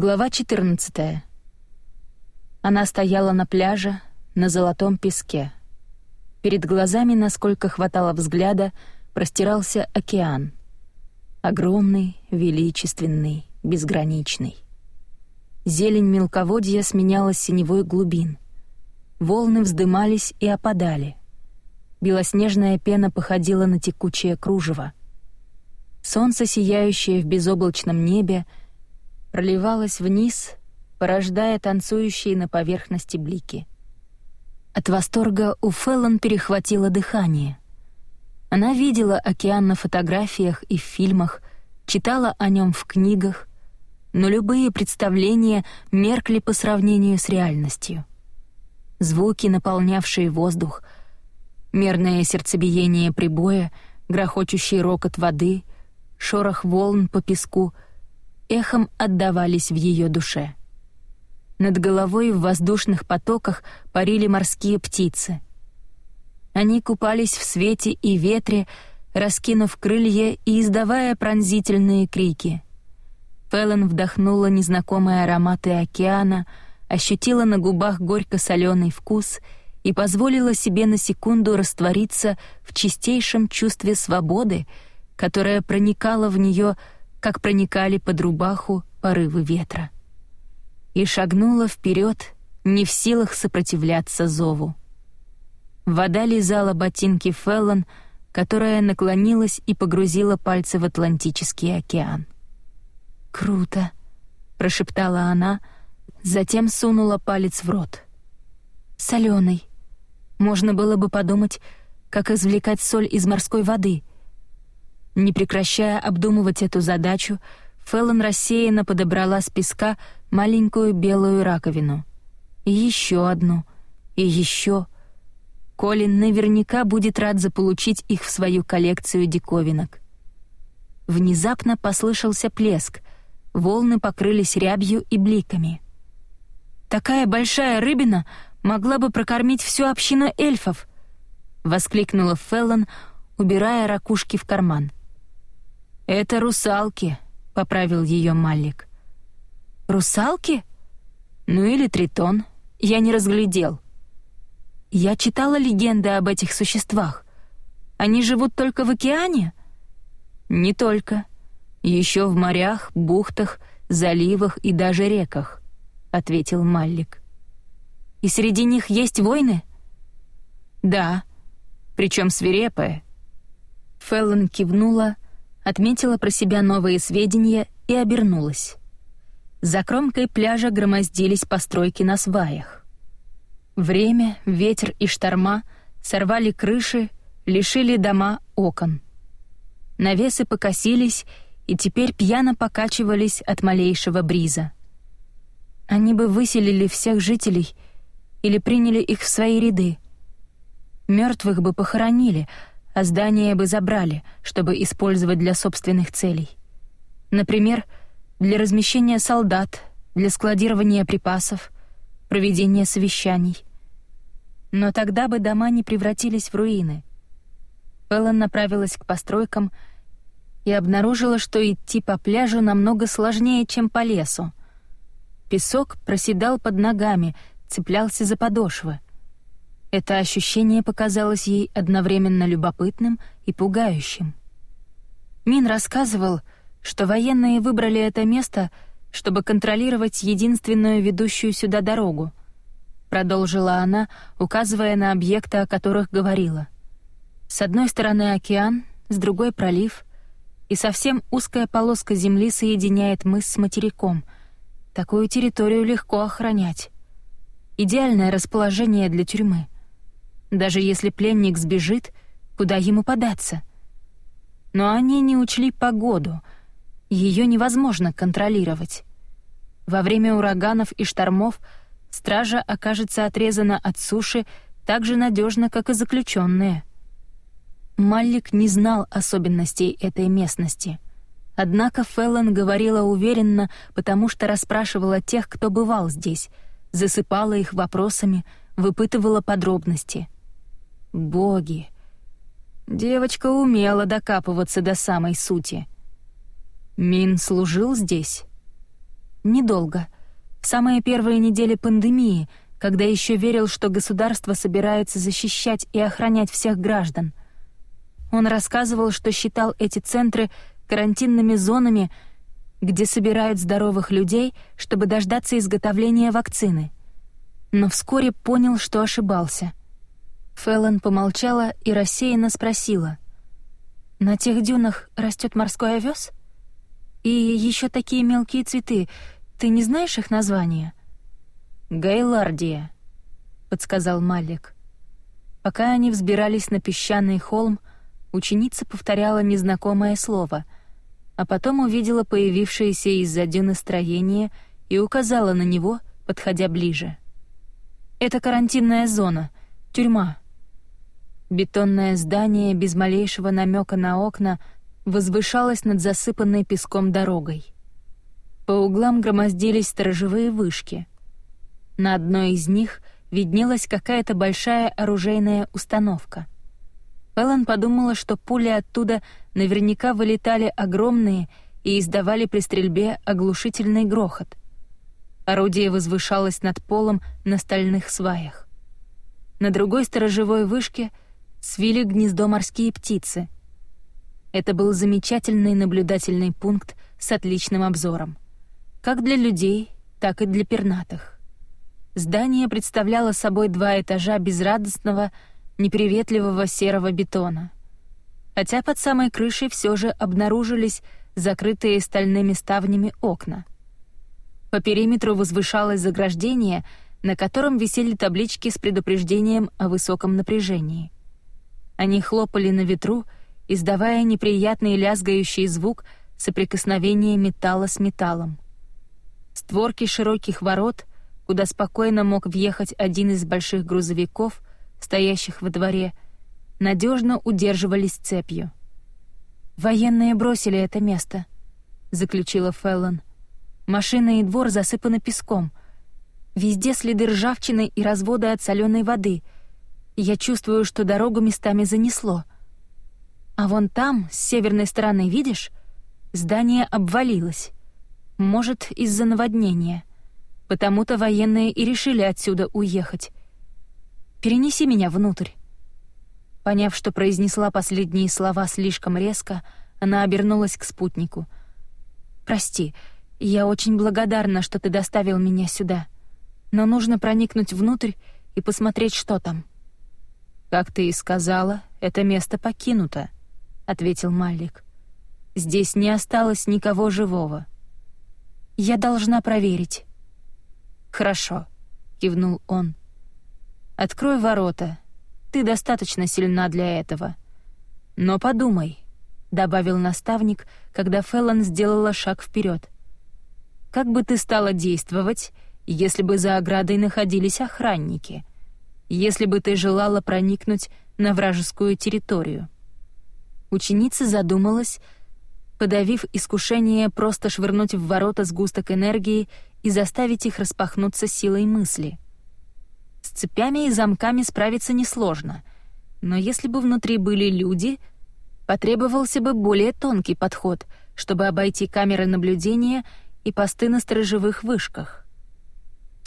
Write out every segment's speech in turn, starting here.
Глава 14. Она стояла на пляже, на золотом песке. Перед глазами, насколько хватало взгляда, простирался океан. Огромный, величественный, безграничный. Зелень мелководья сменялась синевой глубин. Волны вздымались и опадали. Белоснежная пена походила на текучее кружево. Солнце, сияющее в безоблачном небе, — проливалась вниз, порождая танцующие на поверхности блики. От восторга у Феллон перехватило дыхание. Она видела океан на фотографиях и в фильмах, читала о нем в книгах, но любые представления меркли по сравнению с реальностью. Звуки, наполнявшие воздух, мерное сердцебиение прибоя, грохочущий рокот воды, шорох волн по песку — эхом отдавались в ее душе. Над головой в воздушных потоках парили морские птицы. Они купались в свете и ветре, раскинув крылья и издавая пронзительные крики. Фэллон вдохнула незнакомые ароматы океана, ощутила на губах горько-соленый вкус и позволила себе на секунду раствориться в чистейшем чувстве свободы, которое проникало в нее как проникали под рубаху порывы ветра. И шагнула вперед, не в силах сопротивляться зову. Вода лизала ботинки Феллон, которая наклонилась и погрузила пальцы в Атлантический океан. «Круто!» — прошептала она, затем сунула палец в рот. «Солёный. Можно было бы подумать, как извлекать соль из морской воды — не прекращая обдумывать эту задачу, Феллон рассеянно подобрала с песка маленькую белую раковину. И еще одну, и еще. Колин наверняка будет рад заполучить их в свою коллекцию диковинок. Внезапно послышался плеск, волны покрылись рябью и бликами. «Такая большая рыбина могла бы прокормить всю общину эльфов!» — воскликнула Феллон, убирая ракушки в карман. «Это русалки», — поправил ее Маллик. «Русалки? Ну или тритон. Я не разглядел». «Я читала легенды об этих существах. Они живут только в океане?» «Не только. Еще в морях, бухтах, заливах и даже реках», — ответил Маллик. «И среди них есть войны?» «Да, причем свирепые». Феллон кивнула, — отметила про себя новые сведения и обернулась. За кромкой пляжа громоздились постройки на сваях. Время, ветер и шторма сорвали крыши, лишили дома окон. Навесы покосились и теперь пьяно покачивались от малейшего бриза. Они бы выселили всех жителей или приняли их в свои ряды. Мертвых бы похоронили — а здание бы забрали, чтобы использовать для собственных целей. Например, для размещения солдат, для складирования припасов, проведения совещаний. Но тогда бы дома не превратились в руины. Эллен направилась к постройкам и обнаружила, что идти по пляжу намного сложнее, чем по лесу. Песок проседал под ногами, цеплялся за подошвы — это ощущение показалось ей одновременно любопытным и пугающим. Мин рассказывал, что военные выбрали это место, чтобы контролировать единственную ведущую сюда дорогу. Продолжила она, указывая на объекты, о которых говорила. С одной стороны океан, с другой — пролив, и совсем узкая полоска земли соединяет мыс с материком. Такую территорию легко охранять. Идеальное расположение для тюрьмы — даже если пленник сбежит, куда ему податься? Но они не учли погоду. Ее невозможно контролировать. Во время ураганов и штормов стража окажется отрезана от суши так же надежно, как и заключенные. Маллик не знал особенностей этой местности. Однако Феллон говорила уверенно, потому что расспрашивала тех, кто бывал здесь, засыпала их вопросами, выпытывала подробности — Боги! Девочка умела докапываться до самой сути. Мин служил здесь? Недолго. В самые первые недели пандемии, когда еще верил, что государство собирается защищать и охранять всех граждан. Он рассказывал, что считал эти центры карантинными зонами, где собирают здоровых людей, чтобы дождаться изготовления вакцины. Но вскоре понял, что ошибался. Фэллон помолчала и рассеянно спросила. «На тех дюнах растет морской овес? И еще такие мелкие цветы, ты не знаешь их названия?» «Гайлардия», — подсказал Малик. Пока они взбирались на песчаный холм, ученица повторяла незнакомое слово, а потом увидела появившееся из-за дюны строение и указала на него, подходя ближе. «Это карантинная зона, тюрьма». Бетонное здание без малейшего намека на окна возвышалось над засыпанной песком дорогой. По углам громоздились сторожевые вышки. На одной из них виднелась какая-то большая оружейная установка — Эллен подумала, что пули оттуда наверняка вылетали огромные и издавали при стрельбе оглушительный грохот. Орудие возвышалось над полом на стальных сваях. На другой сторожевой вышке свили гнездо морские птицы. Это был замечательный наблюдательный пункт с отличным обзором. Как для людей, так и для пернатых. Здание представляло собой два этажа безрадостного, неприветливого серого бетона. Хотя под самой крышей все же обнаружились закрытые стальными ставнями окна. По периметру возвышалось заграждение, на котором висели таблички с предупреждением о высоком напряжении. Они хлопали на ветру, издавая неприятный лязгающий звук соприкосновения металла с металлом. Створки широких ворот, куда спокойно мог въехать один из больших грузовиков, стоящих во дворе, надежно удерживались цепью. «Военные бросили это место», — заключила Феллон. «Машина и двор засыпаны песком. Везде следы ржавчины и разводы от соленой воды. Я чувствую, что дорогу местами занесло. А вон там, с северной стороны, видишь? Здание обвалилось. Может, из-за наводнения. Потому-то военные и решили отсюда уехать. Перенеси меня внутрь». Поняв, что произнесла последние слова слишком резко, она обернулась к спутнику. «Прости, я очень благодарна, что ты доставил меня сюда. Но нужно проникнуть внутрь и посмотреть, что там». «Как ты и сказала, это место покинуто», — ответил Малик. «Здесь не осталось никого живого». «Я должна проверить». «Хорошо», — кивнул он. Открой ворота. Ты достаточно сильна для этого. Но подумай, добавил наставник, когда Феллон сделала шаг вперед. Как бы ты стала действовать, если бы за оградой находились охранники? Если бы ты желала проникнуть на вражескую территорию? Ученица задумалась, подавив искушение просто швырнуть в ворота сгусток энергии и заставить их распахнуться силой мысли — с цепями и замками справиться несложно, но если бы внутри были люди, потребовался бы более тонкий подход, чтобы обойти камеры наблюдения и посты на сторожевых вышках.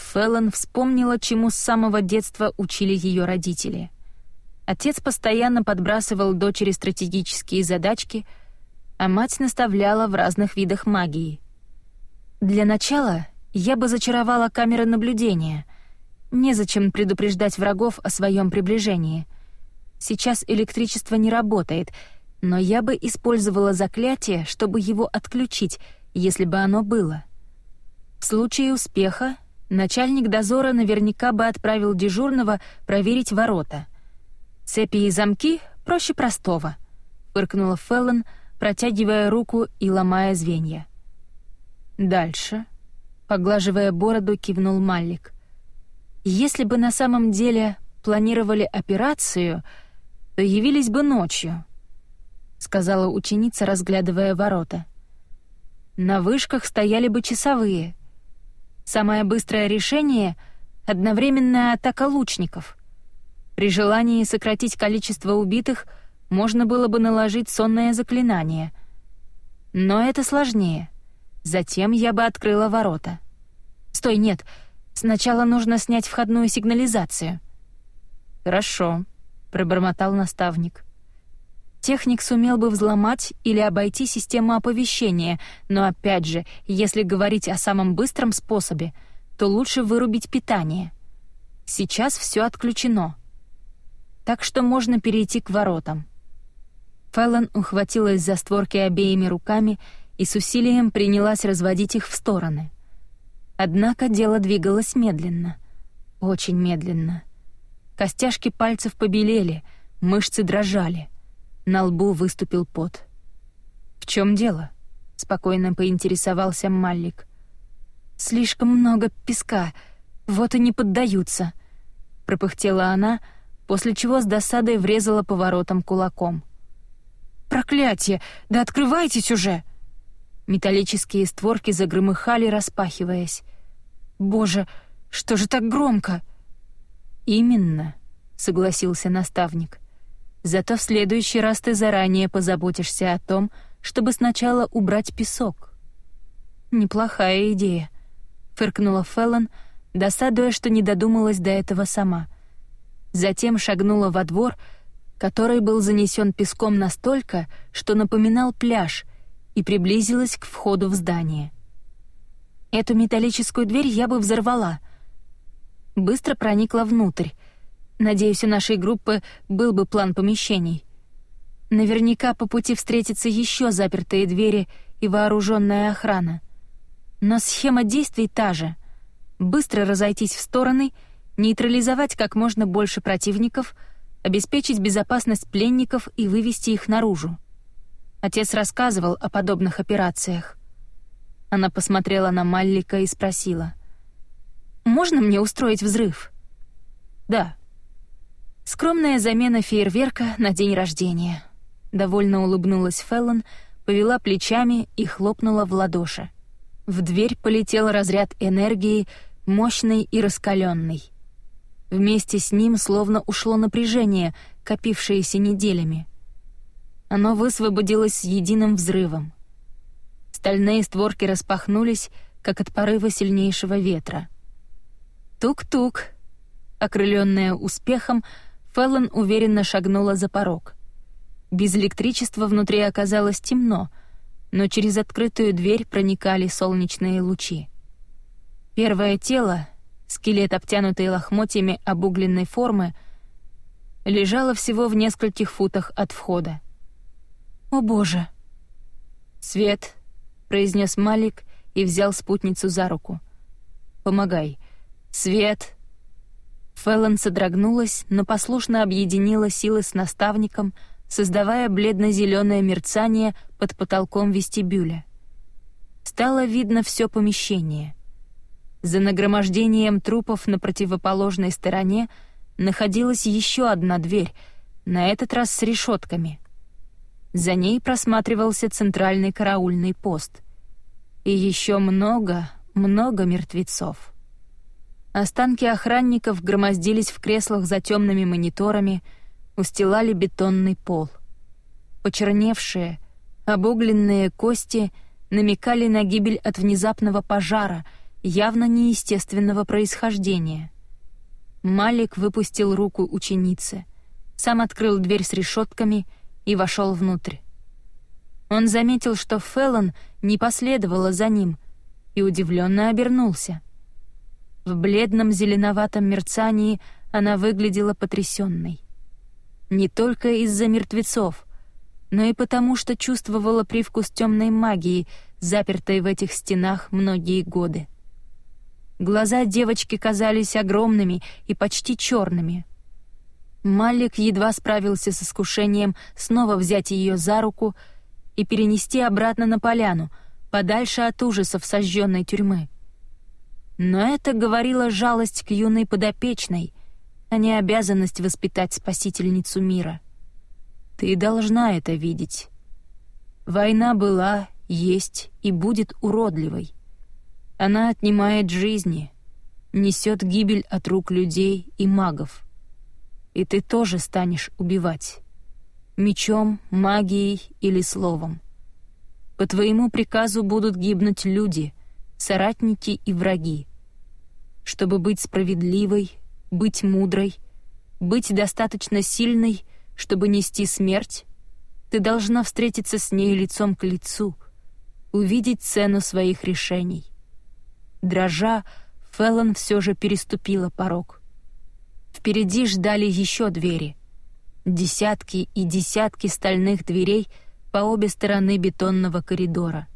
Феллон вспомнила, чему с самого детства учили ее родители. Отец постоянно подбрасывал дочери стратегические задачки, а мать наставляла в разных видах магии. «Для начала я бы зачаровала камеры наблюдения», Незачем предупреждать врагов о своем приближении. Сейчас электричество не работает, но я бы использовала заклятие, чтобы его отключить, если бы оно было. В случае успеха начальник дозора наверняка бы отправил дежурного проверить ворота. Цепи и замки проще простого, фыркнула Феллон, протягивая руку и ломая звенья. Дальше, поглаживая бороду, кивнул Маллик. Если бы на самом деле планировали операцию, то явились бы ночью, сказала ученица, разглядывая ворота. На вышках стояли бы часовые. Самое быстрое решение — одновременная атака лучников. При желании сократить количество убитых можно было бы наложить сонное заклинание. Но это сложнее. Затем я бы открыла ворота. Стой, нет. Сначала нужно снять входную сигнализацию. Хорошо, пробормотал наставник. Техник сумел бы взломать или обойти систему оповещения, но опять же, если говорить о самом быстром способе, то лучше вырубить питание. Сейчас все отключено. Так что можно перейти к воротам. Фэллон ухватилась за створки обеими руками и с усилием принялась разводить их в стороны. Однако дело двигалось медленно. Очень медленно. Костяшки пальцев побелели, мышцы дрожали. На лбу выступил пот. «В чем дело?» — спокойно поинтересовался Маллик. «Слишком много песка, вот и не поддаются», — пропыхтела она, после чего с досадой врезала поворотом кулаком. «Проклятие! Да открывайтесь уже!» Металлические створки загромыхали, распахиваясь. «Боже, что же так громко?» «Именно», — согласился наставник. Зато в следующий раз ты заранее позаботишься о том, чтобы сначала убрать песок. Неплохая идея, фыркнула Феллон, досадуя, что не додумалась до этого сама. Затем шагнула во двор, который был занесен песком настолько, что напоминал пляж, и приблизилась к входу в здание. Эту металлическую дверь я бы взорвала. Быстро проникла внутрь, Надеюсь, у нашей группы был бы план помещений. Наверняка по пути встретятся еще запертые двери и вооруженная охрана. Но схема действий та же. Быстро разойтись в стороны, нейтрализовать как можно больше противников, обеспечить безопасность пленников и вывести их наружу. Отец рассказывал о подобных операциях. Она посмотрела на Маллика и спросила. «Можно мне устроить взрыв?» «Да», Скромная замена фейерверка на день рождения. Довольно улыбнулась Феллон, повела плечами и хлопнула в ладоши. В дверь полетел разряд энергии, мощный и раскаленный. Вместе с ним словно ушло напряжение, копившееся неделями. Оно высвободилось с единым взрывом. Стальные створки распахнулись, как от порыва сильнейшего ветра. Тук-тук. Окрыленная успехом, Феллон уверенно шагнула за порог. Без электричества внутри оказалось темно, но через открытую дверь проникали солнечные лучи. Первое тело, скелет, обтянутый лохмотьями обугленной формы, лежало всего в нескольких футах от входа. «О боже!» «Свет!» — произнес Малик и взял спутницу за руку. «Помогай. Свет!» Фэллон содрогнулась, но послушно объединила силы с наставником, создавая бледно-зеленое мерцание под потолком вестибюля. Стало видно все помещение. За нагромождением трупов на противоположной стороне находилась еще одна дверь, на этот раз с решетками. За ней просматривался центральный караульный пост. И еще много, много мертвецов. Останки охранников громоздились в креслах за темными мониторами, устилали бетонный пол. Почерневшие, обугленные кости намекали на гибель от внезапного пожара, явно неестественного происхождения. Малик выпустил руку ученицы, сам открыл дверь с решетками и вошел внутрь. Он заметил, что Феллон не последовала за ним, и удивленно обернулся — в бледном зеленоватом мерцании она выглядела потрясенной. Не только из-за мертвецов, но и потому, что чувствовала привкус темной магии, запертой в этих стенах многие годы. Глаза девочки казались огромными и почти черными. Малик едва справился с искушением снова взять ее за руку и перенести обратно на поляну, подальше от ужасов сожженной тюрьмы. Но это говорила жалость к юной подопечной, а не обязанность воспитать спасительницу мира. Ты должна это видеть. Война была, есть и будет уродливой. Она отнимает жизни, несет гибель от рук людей и магов. И ты тоже станешь убивать. Мечом, магией или словом. По твоему приказу будут гибнуть люди, соратники и враги. Чтобы быть справедливой, быть мудрой, быть достаточно сильной, чтобы нести смерть, ты должна встретиться с ней лицом к лицу, увидеть цену своих решений. Дрожа, Феллон все же переступила порог. Впереди ждали еще двери. Десятки и десятки стальных дверей по обе стороны бетонного коридора.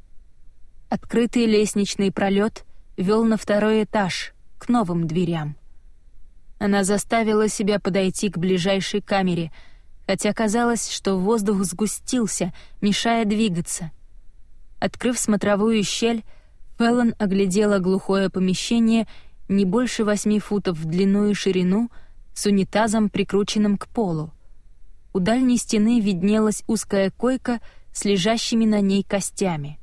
Открытый лестничный пролет вел на второй этаж, новым дверям. Она заставила себя подойти к ближайшей камере, хотя казалось, что воздух сгустился, мешая двигаться. Открыв смотровую щель, Феллон оглядела глухое помещение не больше восьми футов в длину и ширину с унитазом, прикрученным к полу. У дальней стены виднелась узкая койка с лежащими на ней костями.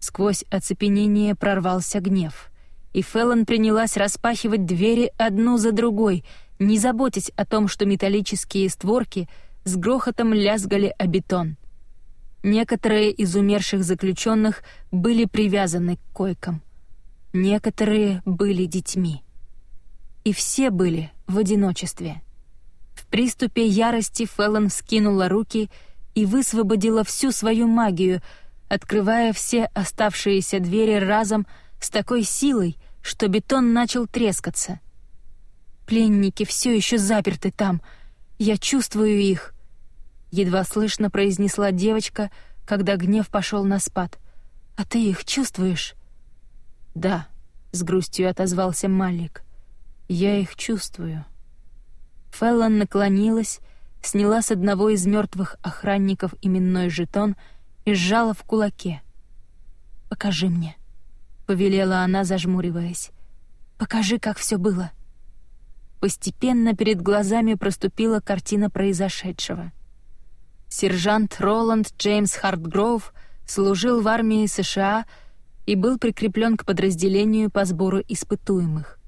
Сквозь оцепенение прорвался гнев, и Феллон принялась распахивать двери одну за другой, не заботясь о том, что металлические створки с грохотом лязгали о бетон — Некоторые из умерших заключенных были привязаны к койкам. Некоторые были детьми. И все были в одиночестве. В приступе ярости Феллон вскинула руки и высвободила всю свою магию, открывая все оставшиеся двери разом с такой силой, что бетон начал трескаться. «Пленники все еще заперты там. Я чувствую их», едва слышно произнесла девочка, когда гнев пошел на спад. А ты их чувствуешь? Да, с грустью отозвался Малик. Я их чувствую. Феллон наклонилась, сняла с одного из мертвых охранников именной жетон и сжала в кулаке. «Покажи мне», — повелела она, зажмуриваясь. «Покажи, как все было». Постепенно перед глазами проступила картина произошедшего — Сержант Роланд Джеймс Хартгроув служил в армии США и был прикреплен к подразделению по сбору испытуемых.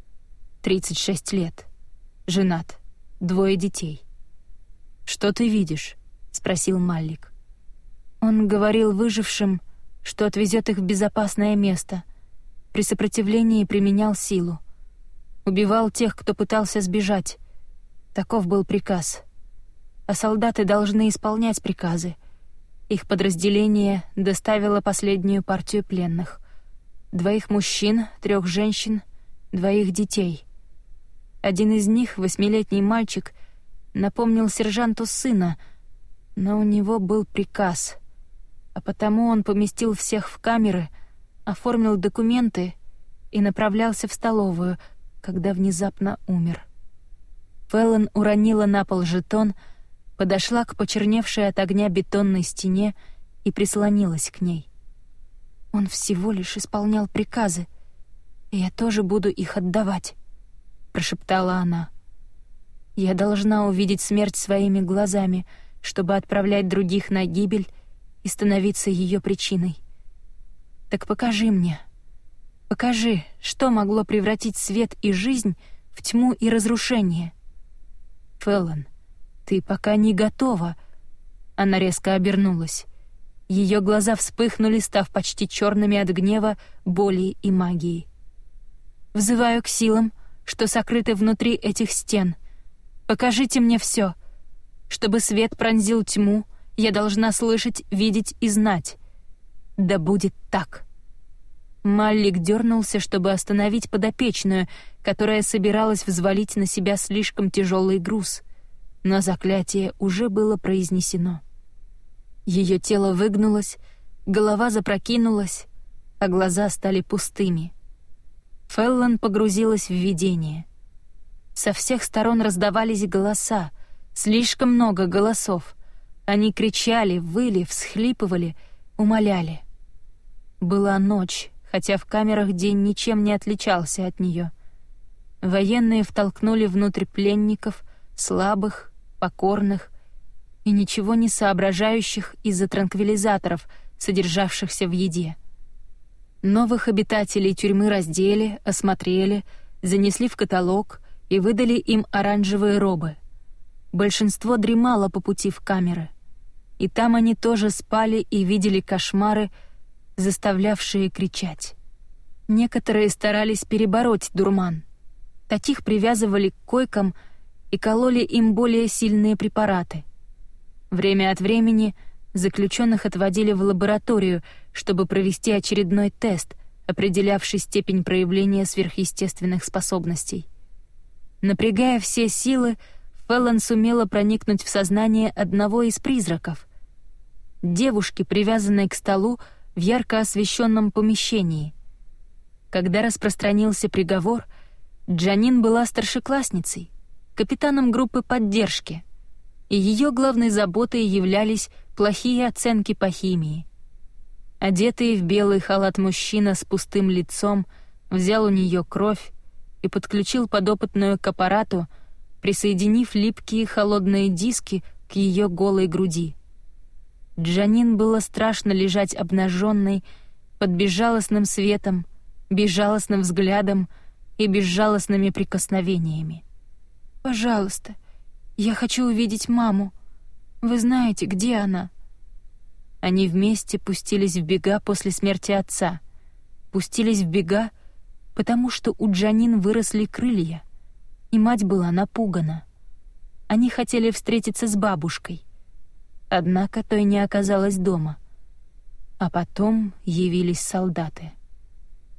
36 лет. Женат. Двое детей. «Что ты видишь?» — спросил Маллик. Он говорил выжившим, что отвезет их в безопасное место. При сопротивлении применял силу. Убивал тех, кто пытался сбежать. Таков был приказ — а солдаты должны исполнять приказы. Их подразделение доставило последнюю партию пленных. Двоих мужчин, трех женщин, двоих детей. Один из них, восьмилетний мальчик, напомнил сержанту сына, но у него был приказ, а потому он поместил всех в камеры, оформил документы и направлялся в столовую, когда внезапно умер. Феллон уронила на пол жетон — подошла к почерневшей от огня бетонной стене и прислонилась к ней. Он всего лишь исполнял приказы, и я тоже буду их отдавать, прошептала она. Я должна увидеть смерть своими глазами, чтобы отправлять других на гибель и становиться ее причиной. Так покажи мне. Покажи, что могло превратить свет и жизнь в тьму и разрушение. Феллон, «Ты пока не готова». Она резко обернулась. Ее глаза вспыхнули, став почти черными от гнева, боли и магии. «Взываю к силам, что сокрыты внутри этих стен. Покажите мне все. Чтобы свет пронзил тьму, я должна слышать, видеть и знать. Да будет так». Маллик дернулся, чтобы остановить подопечную, которая собиралась взвалить на себя слишком тяжелый груз — но заклятие уже было произнесено. Ее тело выгнулось, голова запрокинулась, а глаза стали пустыми. Феллон погрузилась в видение. Со всех сторон раздавались голоса, слишком много голосов. Они кричали, выли, всхлипывали, умоляли. Была ночь, хотя в камерах день ничем не отличался от нее. Военные втолкнули внутрь пленников, слабых, покорных и ничего не соображающих из-за транквилизаторов, содержавшихся в еде. Новых обитателей тюрьмы раздели, осмотрели, занесли в каталог и выдали им оранжевые робы. Большинство дремало по пути в камеры. и там они тоже спали и видели кошмары, заставлявшие кричать. Некоторые старались перебороть дурман. Таких привязывали к койкам и кололи им более сильные препараты. Время от времени заключенных отводили в лабораторию, чтобы провести очередной тест, определявший степень проявления сверхъестественных способностей. Напрягая все силы, Феллон сумела проникнуть в сознание одного из призраков. Девушки, привязанной к столу в ярко освещенном помещении. Когда распространился приговор, Джанин была старшеклассницей, капитаном группы поддержки, и ее главной заботой являлись плохие оценки по химии. Одетый в белый халат мужчина с пустым лицом взял у нее кровь и подключил подопытную к аппарату, присоединив липкие холодные диски к ее голой груди. Джанин было страшно лежать обнаженной под безжалостным светом, безжалостным взглядом и безжалостными прикосновениями. «Пожалуйста, я хочу увидеть маму. Вы знаете, где она?» Они вместе пустились в бега после смерти отца. Пустились в бега, потому что у Джанин выросли крылья, и мать была напугана. Они хотели встретиться с бабушкой. Однако той не оказалось дома. А потом явились солдаты.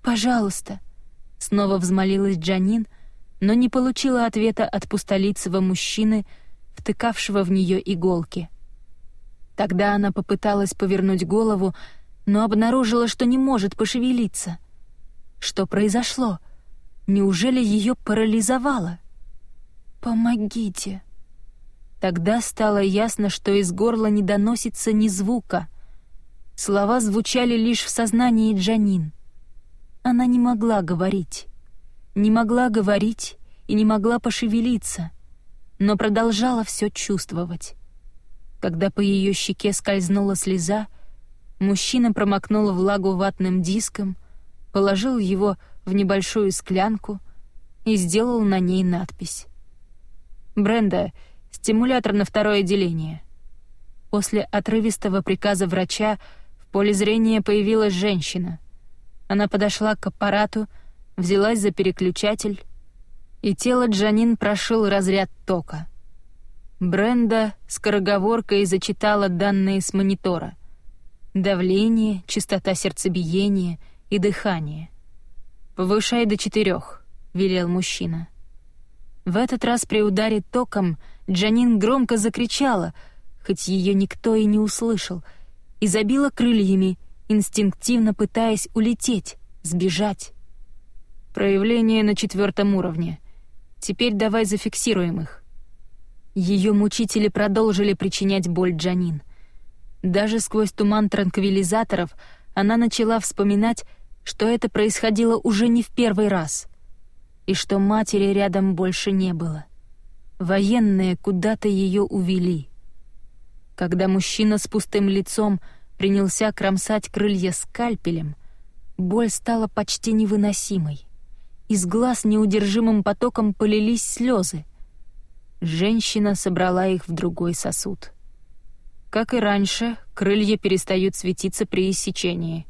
«Пожалуйста», — снова взмолилась Джанин, но не получила ответа от пустолицего мужчины, втыкавшего в нее иголки. Тогда она попыталась повернуть голову, но обнаружила, что не может пошевелиться. Что произошло? Неужели ее парализовало? «Помогите!» Тогда стало ясно, что из горла не доносится ни звука. Слова звучали лишь в сознании Джанин. Она не могла говорить. Не могла говорить и не могла пошевелиться, но продолжала все чувствовать. Когда по ее щеке скользнула слеза, мужчина промокнул влагу ватным диском, положил его в небольшую склянку и сделал на ней надпись. «Бренда, стимулятор на второе деление». После отрывистого приказа врача в поле зрения появилась женщина. Она подошла к аппарату, взялась за переключатель, и тело Джанин прошил разряд тока. Бренда скороговоркой зачитала данные с монитора. Давление, частота сердцебиения и дыхание. «Повышай до четырех», — велел мужчина. В этот раз при ударе током Джанин громко закричала, хоть ее никто и не услышал, и забила крыльями, инстинктивно пытаясь улететь, сбежать. Проявление на четвертом уровне. Теперь давай зафиксируем их. Ее мучители продолжили причинять боль Джанин. Даже сквозь туман транквилизаторов она начала вспоминать, что это происходило уже не в первый раз, и что матери рядом больше не было. Военные куда-то ее увели. Когда мужчина с пустым лицом принялся кромсать крылья скальпелем, боль стала почти невыносимой. Из глаз неудержимым потоком полились слезы. Женщина собрала их в другой сосуд. Как и раньше, крылья перестают светиться при иссечении.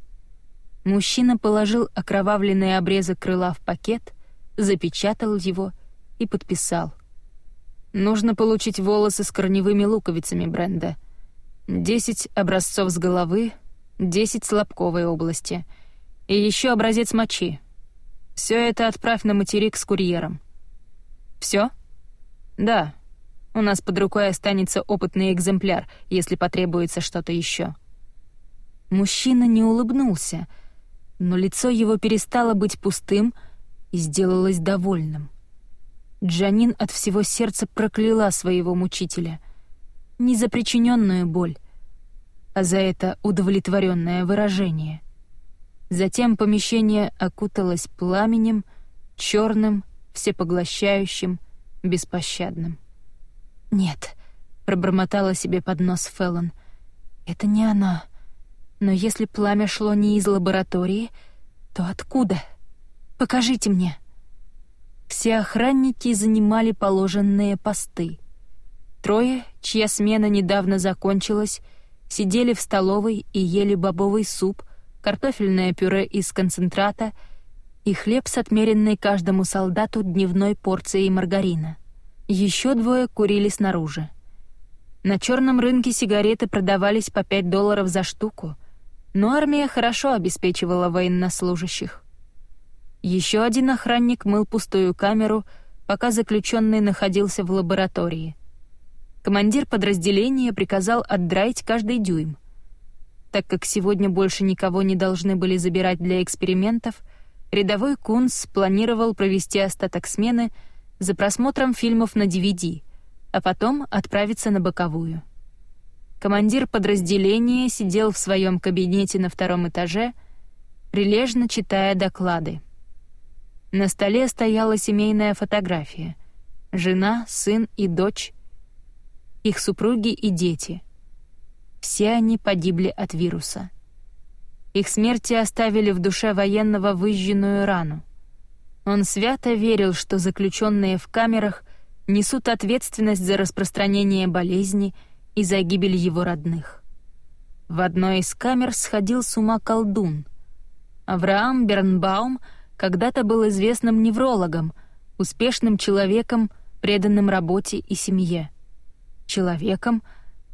Мужчина положил окровавленный обрезок крыла в пакет, запечатал его и подписал. «Нужно получить волосы с корневыми луковицами Бренда», Десять образцов с головы, десять с лобковой области. И еще образец мочи. Все это отправь на материк с курьером. Все? Да. У нас под рукой останется опытный экземпляр, если потребуется что-то еще. Мужчина не улыбнулся, но лицо его перестало быть пустым и сделалось довольным. Джанин от всего сердца прокляла своего мучителя — не за причиненную боль, а за это удовлетворенное выражение. Затем помещение окуталось пламенем, черным, всепоглощающим, беспощадным. «Нет», — пробормотала себе под нос Феллон, — «это не она. Но если пламя шло не из лаборатории, то откуда? Покажите мне». Все охранники занимали положенные посты — Трое, чья смена недавно закончилась, сидели в столовой и ели бобовый суп, картофельное пюре из концентрата и хлеб с отмеренной каждому солдату дневной порцией маргарина. Еще двое курили снаружи. На черном рынке сигареты продавались по 5 долларов за штуку, но армия хорошо обеспечивала военнослужащих. Еще один охранник мыл пустую камеру, пока заключенный находился в лаборатории. Командир подразделения приказал отдраить каждый дюйм. Так как сегодня больше никого не должны были забирать для экспериментов, рядовой Кунс планировал провести остаток смены за просмотром фильмов на DVD, а потом отправиться на боковую. Командир подразделения сидел в своем кабинете на втором этаже, прилежно читая доклады. На столе стояла семейная фотография. Жена, сын и дочь, их супруги и дети. Все они погибли от вируса. Их смерти оставили в душе военного выжженную рану. Он свято верил, что заключенные в камерах несут ответственность за распространение болезни и за гибель его родных. В одной из камер сходил с ума колдун. Авраам Бернбаум — когда-то был известным неврологом, успешным человеком, преданным работе и семье. Человеком,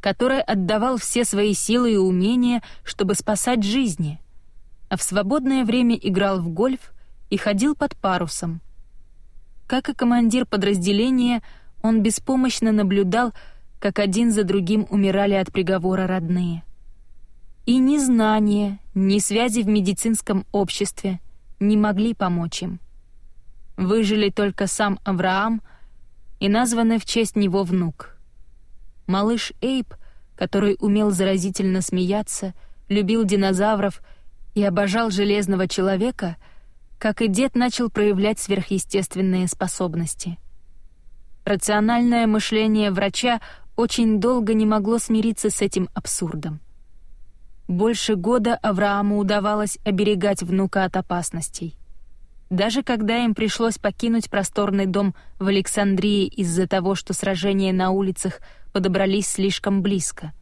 который отдавал все свои силы и умения, чтобы спасать жизни, а в свободное время играл в гольф и ходил под парусом. Как и командир подразделения, он беспомощно наблюдал, как один за другим умирали от приговора родные. И ни знания, ни связи в медицинском обществе — не могли помочь им. Выжили только сам Авраам и названный в честь него внук. Малыш Эйп, который умел заразительно смеяться, любил динозавров и обожал железного человека, как и дед начал проявлять сверхъестественные способности. Рациональное мышление врача очень долго не могло смириться с этим абсурдом. Больше года Аврааму удавалось оберегать внука от опасностей. Даже когда им пришлось покинуть просторный дом в Александрии из-за того, что сражения на улицах подобрались слишком близко.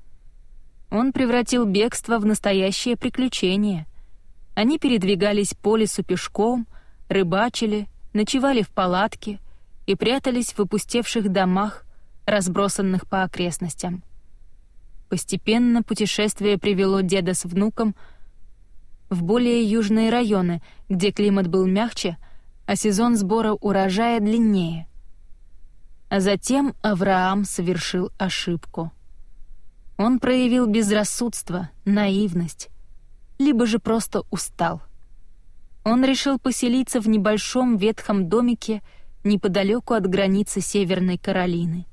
Он превратил бегство в настоящее приключение. Они передвигались по лесу пешком, рыбачили, ночевали в палатке и прятались в опустевших домах, разбросанных по окрестностям. Постепенно путешествие привело деда с внуком в более южные районы, где климат был мягче, а сезон сбора урожая длиннее. А затем Авраам совершил ошибку. Он проявил безрассудство, наивность, либо же просто устал. Он решил поселиться в небольшом ветхом домике неподалеку от границы Северной Каролины.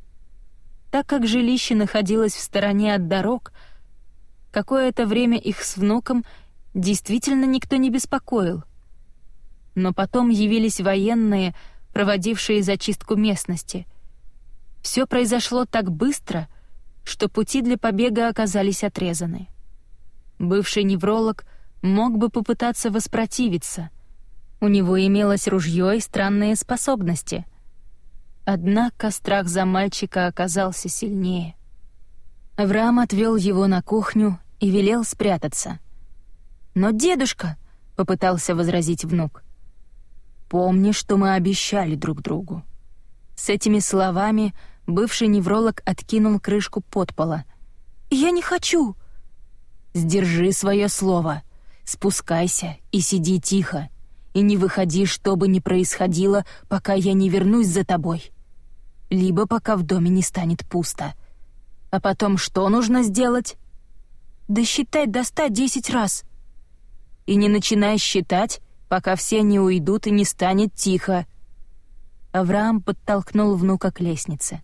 Так как жилище находилось в стороне от дорог, какое-то время их с внуком действительно никто не беспокоил. Но потом явились военные, проводившие зачистку местности. Все произошло так быстро, что пути для побега оказались отрезаны. Бывший невролог мог бы попытаться воспротивиться. У него имелось ружье и странные способности — Однако страх за мальчика оказался сильнее. Авраам отвел его на кухню и велел спрятаться. «Но дедушка!» — попытался возразить внук. «Помни, что мы обещали друг другу». С этими словами бывший невролог откинул крышку подпола. «Я не хочу!» «Сдержи свое слово. Спускайся и сиди тихо. И не выходи, что бы ни происходило, пока я не вернусь за тобой либо пока в доме не станет пусто. А потом что нужно сделать? Досчитать до ста десять раз. И не начинай считать, пока все не уйдут и не станет тихо. Авраам подтолкнул внука к лестнице.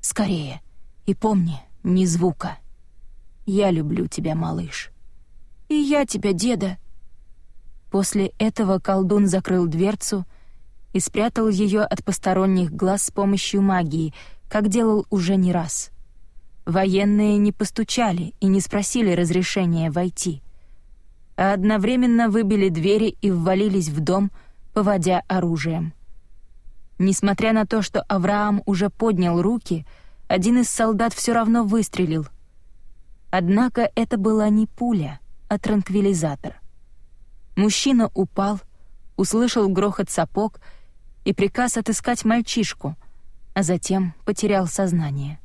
«Скорее. И помни, ни звука. Я люблю тебя, малыш. И я тебя, деда». После этого колдун закрыл дверцу — и спрятал ее от посторонних глаз с помощью магии, как делал уже не раз. Военные не постучали и не спросили разрешения войти, а одновременно выбили двери и ввалились в дом, поводя оружием. Несмотря на то, что Авраам уже поднял руки, один из солдат все равно выстрелил. Однако это была не пуля, а транквилизатор. Мужчина упал, услышал грохот сапог и приказ отыскать мальчишку, а затем потерял сознание.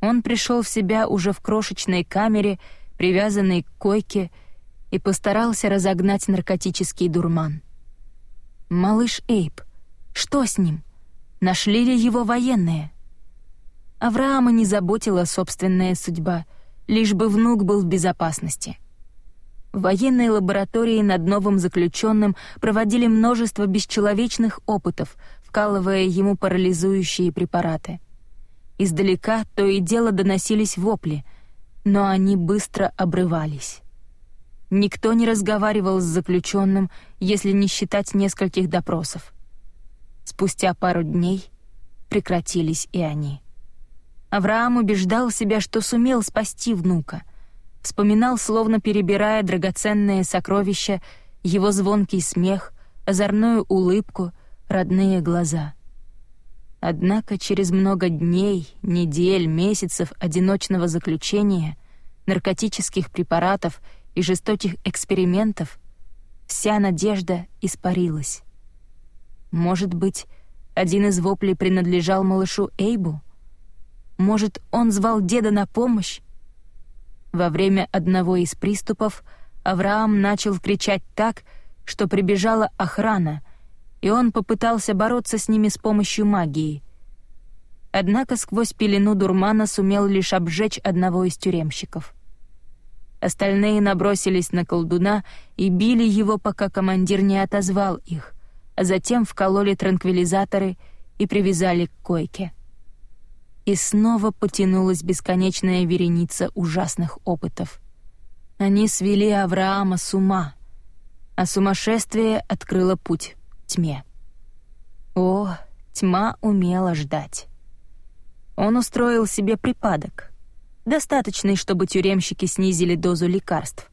Он пришел в себя уже в крошечной камере, привязанной к койке, и постарался разогнать наркотический дурман. «Малыш Эйп, что с ним? Нашли ли его военные?» Авраама не заботила собственная судьба, лишь бы внук был в безопасности. В военной лаборатории над новым заключенным проводили множество бесчеловечных опытов, вкалывая ему парализующие препараты. Издалека то и дело доносились вопли, но они быстро обрывались. Никто не разговаривал с заключенным, если не считать нескольких допросов. Спустя пару дней прекратились и они. Авраам убеждал себя, что сумел спасти внука. Вспоминал, словно перебирая драгоценные сокровища, его звонкий смех, озорную улыбку, родные глаза. Однако через много дней, недель, месяцев одиночного заключения, наркотических препаратов — и жестоких экспериментов вся надежда испарилась. Может быть, один из воплей принадлежал малышу Эйбу? Может, он звал деда на помощь? Во время одного из приступов Авраам начал кричать так, что прибежала охрана, и он попытался бороться с ними с помощью магии. Однако сквозь пелену дурмана сумел лишь обжечь одного из тюремщиков — Остальные набросились на колдуна и били его, пока командир не отозвал их, а затем вкололи транквилизаторы и привязали к койке. И снова потянулась бесконечная вереница ужасных опытов. Они свели Авраама с ума, а сумасшествие открыло путь тьме. О, тьма умела ждать. Он устроил себе припадок — достаточный, чтобы тюремщики снизили дозу лекарств,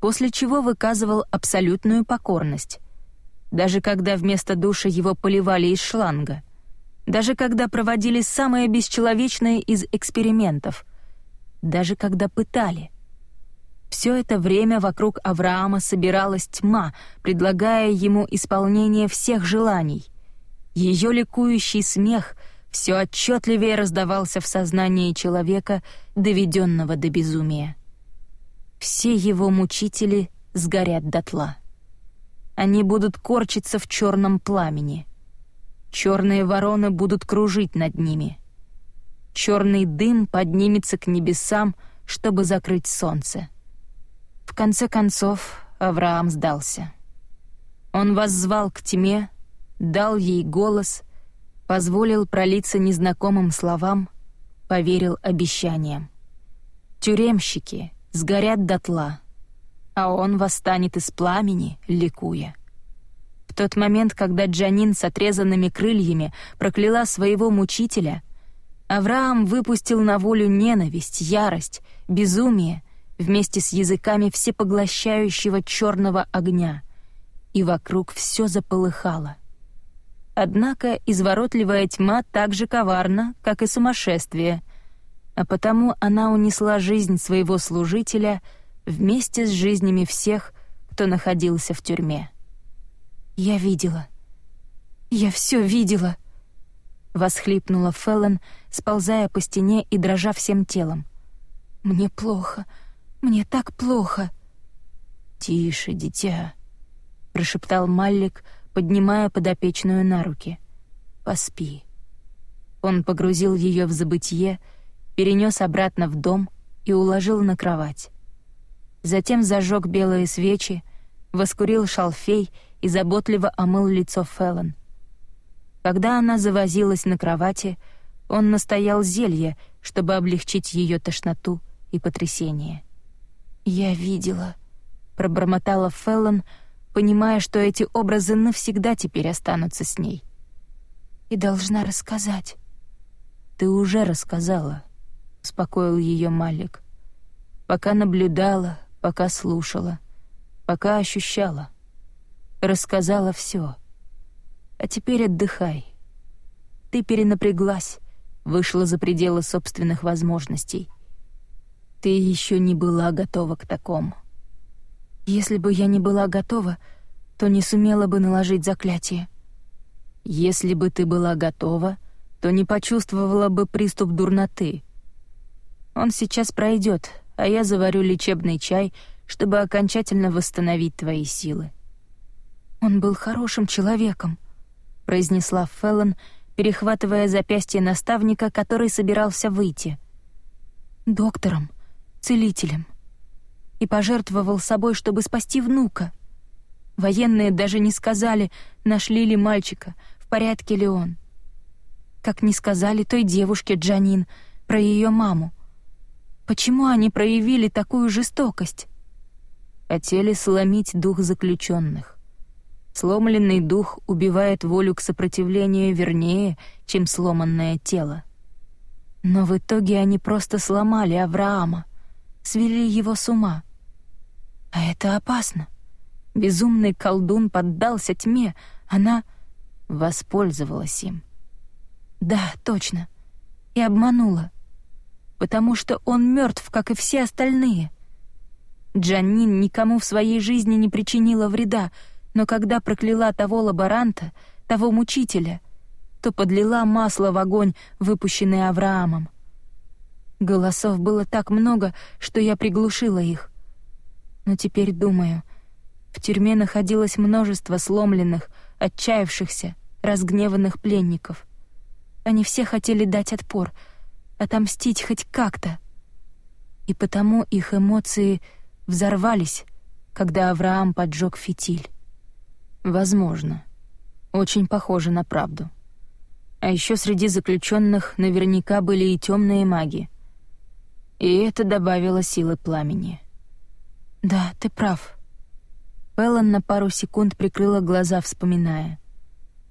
после чего выказывал абсолютную покорность. Даже когда вместо душа его поливали из шланга, даже когда проводили самое бесчеловечное из экспериментов, даже когда пытали. Все это время вокруг Авраама собиралась тьма, предлагая ему исполнение всех желаний. Ее ликующий смех — все отчетливее раздавался в сознании человека, доведенного до безумия. Все его мучители сгорят дотла. Они будут корчиться в черном пламени. Черные вороны будут кружить над ними. Черный дым поднимется к небесам, чтобы закрыть солнце. В конце концов, Авраам сдался. Он воззвал к тьме, дал ей голос позволил пролиться незнакомым словам, поверил обещаниям. Тюремщики сгорят дотла, а он восстанет из пламени, ликуя. Тот момент, когда Джанин с отрезанными крыльями прокляла своего мучителя, Авраам выпустил на волю ненависть, ярость, безумие вместе с языками всепоглощающего черного огня, и вокруг все заполыхало — Однако изворотливая тьма так же коварна, как и сумасшествие, а потому она унесла жизнь своего служителя вместе с жизнями всех, кто находился в тюрьме. «Я видела. Я все видела!» — восхлипнула Феллон, сползая по стене и дрожа всем телом. «Мне плохо. Мне так плохо!» «Тише, дитя!» — прошептал Маллик, поднимая подопечную на руки. «Поспи». Он погрузил ее в забытье, перенес обратно в дом и уложил на кровать. Затем зажег белые свечи, воскурил шалфей и заботливо омыл лицо Феллон. Когда она завозилась на кровати, он настоял зелье, чтобы облегчить ее тошноту и потрясение. «Я видела», — пробормотала Феллон, — понимая, что эти образы навсегда теперь останутся с ней. «И должна рассказать». «Ты уже рассказала», — успокоил ее Малик. «Пока наблюдала, пока слушала, пока ощущала. Рассказала все. А теперь отдыхай. Ты перенапряглась, вышла за пределы собственных возможностей. Ты еще не была готова к такому. Если бы я не была готова, то не сумела бы наложить заклятие. Если бы ты была готова, то не почувствовала бы приступ дурноты. Он сейчас пройдет, а я заварю лечебный чай, чтобы окончательно восстановить твои силы. Он был хорошим человеком, произнесла Феллон, перехватывая запястье наставника, который собирался выйти. Доктором, целителем. И пожертвовал собой, чтобы спасти внука. Военные даже не сказали, нашли ли мальчика, в порядке ли он. Как не сказали той девушке Джанин про ее маму. Почему они проявили такую жестокость? Хотели сломить дух заключенных. Сломленный дух убивает волю к сопротивлению вернее, чем сломанное тело. Но в итоге они просто сломали Авраама, свели его с ума. А это опасно. Безумный колдун поддался тьме, она воспользовалась им. Да, точно. И обманула. Потому что он мертв, как и все остальные. Джаннин никому в своей жизни не причинила вреда, но когда прокляла того лаборанта, того мучителя, то подлила масло в огонь, выпущенный Авраамом. Голосов было так много, что я приглушила их. Но теперь думаю, в тюрьме находилось множество сломленных, отчаявшихся, разгневанных пленников. Они все хотели дать отпор, отомстить хоть как-то. И потому их эмоции взорвались, когда Авраам поджег фитиль. Возможно. Очень похоже на правду. А еще среди заключенных наверняка были и темные маги. И это добавило силы пламени. «Да, ты прав». Эллен на пару секунд прикрыла глаза, вспоминая.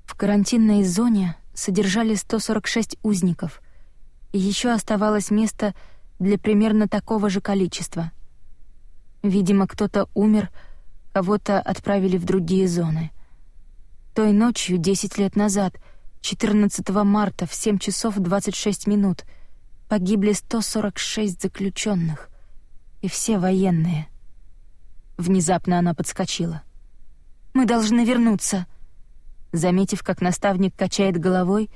В карантинной зоне содержали 146 узников, и еще оставалось место для примерно такого же количества. Видимо, кто-то умер, кого-то отправили в другие зоны. Той ночью, 10 лет назад, 14 марта в 7 часов 26 минут, погибли 146 заключенных, и все военные — Внезапно она подскочила. «Мы должны вернуться!» Заметив, как наставник качает головой,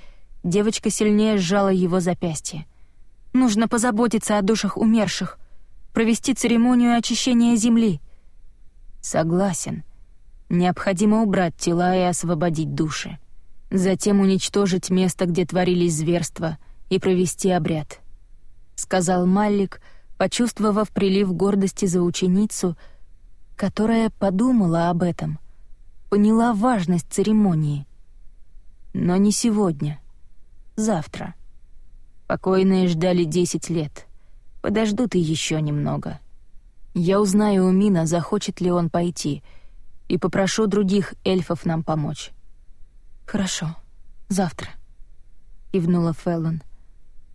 девочка сильнее сжала его запястье. «Нужно позаботиться о душах умерших, провести церемонию очищения земли». «Согласен. Необходимо убрать тела и освободить души. Затем уничтожить место, где творились зверства, и провести обряд», — сказал Маллик, почувствовав прилив гордости за ученицу — которая подумала об этом, поняла важность церемонии. Но не сегодня. Завтра. Покойные ждали десять лет. Подождут и еще немного. Я узнаю у Мина, захочет ли он пойти, и попрошу других эльфов нам помочь. «Хорошо. Завтра», — кивнула Феллон.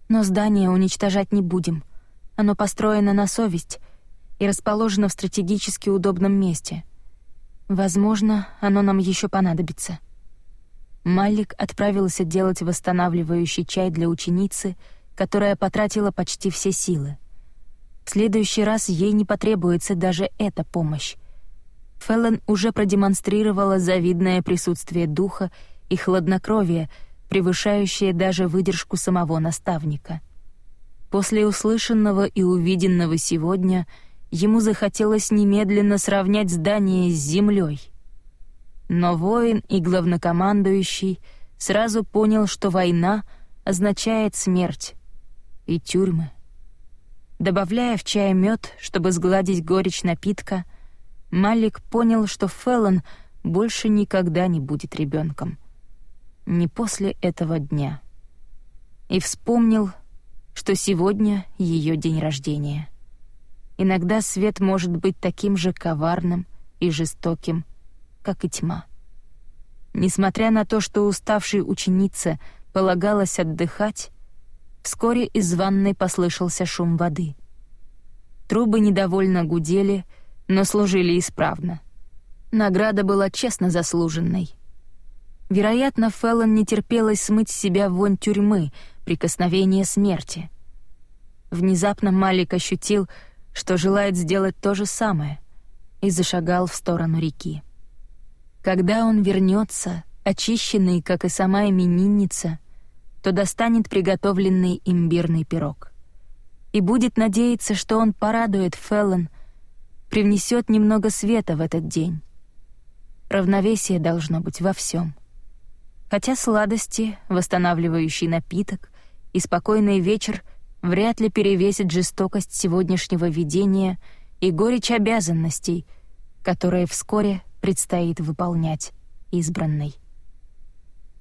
«Но здание уничтожать не будем. Оно построено на совесть — и расположено в стратегически удобном месте. Возможно, оно нам еще понадобится. Малик отправился делать восстанавливающий чай для ученицы, которая потратила почти все силы. В следующий раз ей не потребуется даже эта помощь. Феллон уже продемонстрировала завидное присутствие духа и хладнокровие, превышающее даже выдержку самого наставника. После услышанного и увиденного сегодня — ему захотелось немедленно сравнять здание с землей. Но воин и главнокомандующий сразу понял, что война означает смерть и тюрьмы. Добавляя в чай мед, чтобы сгладить горечь напитка, Малик понял, что Феллон больше никогда не будет ребенком. Не после этого дня. И вспомнил, что сегодня ее день рождения. Иногда свет может быть таким же коварным и жестоким, как и тьма. Несмотря на то, что уставшей ученице полагалось отдыхать, вскоре из ванной послышался шум воды. Трубы недовольно гудели, но служили исправно. Награда была честно заслуженной. Вероятно, Феллон не терпелось смыть себя вонь тюрьмы, прикосновение смерти — Внезапно Малик ощутил, что желает сделать то же самое, и зашагал в сторону реки. Когда он вернется, очищенный, как и сама именинница, то достанет приготовленный имбирный пирог. И будет надеяться, что он порадует Феллон, привнесет немного света в этот день. Равновесие должно быть во всем. Хотя сладости, восстанавливающий напиток и спокойный вечер вряд ли перевесит жестокость сегодняшнего видения и горечь обязанностей, которые вскоре предстоит выполнять избранной.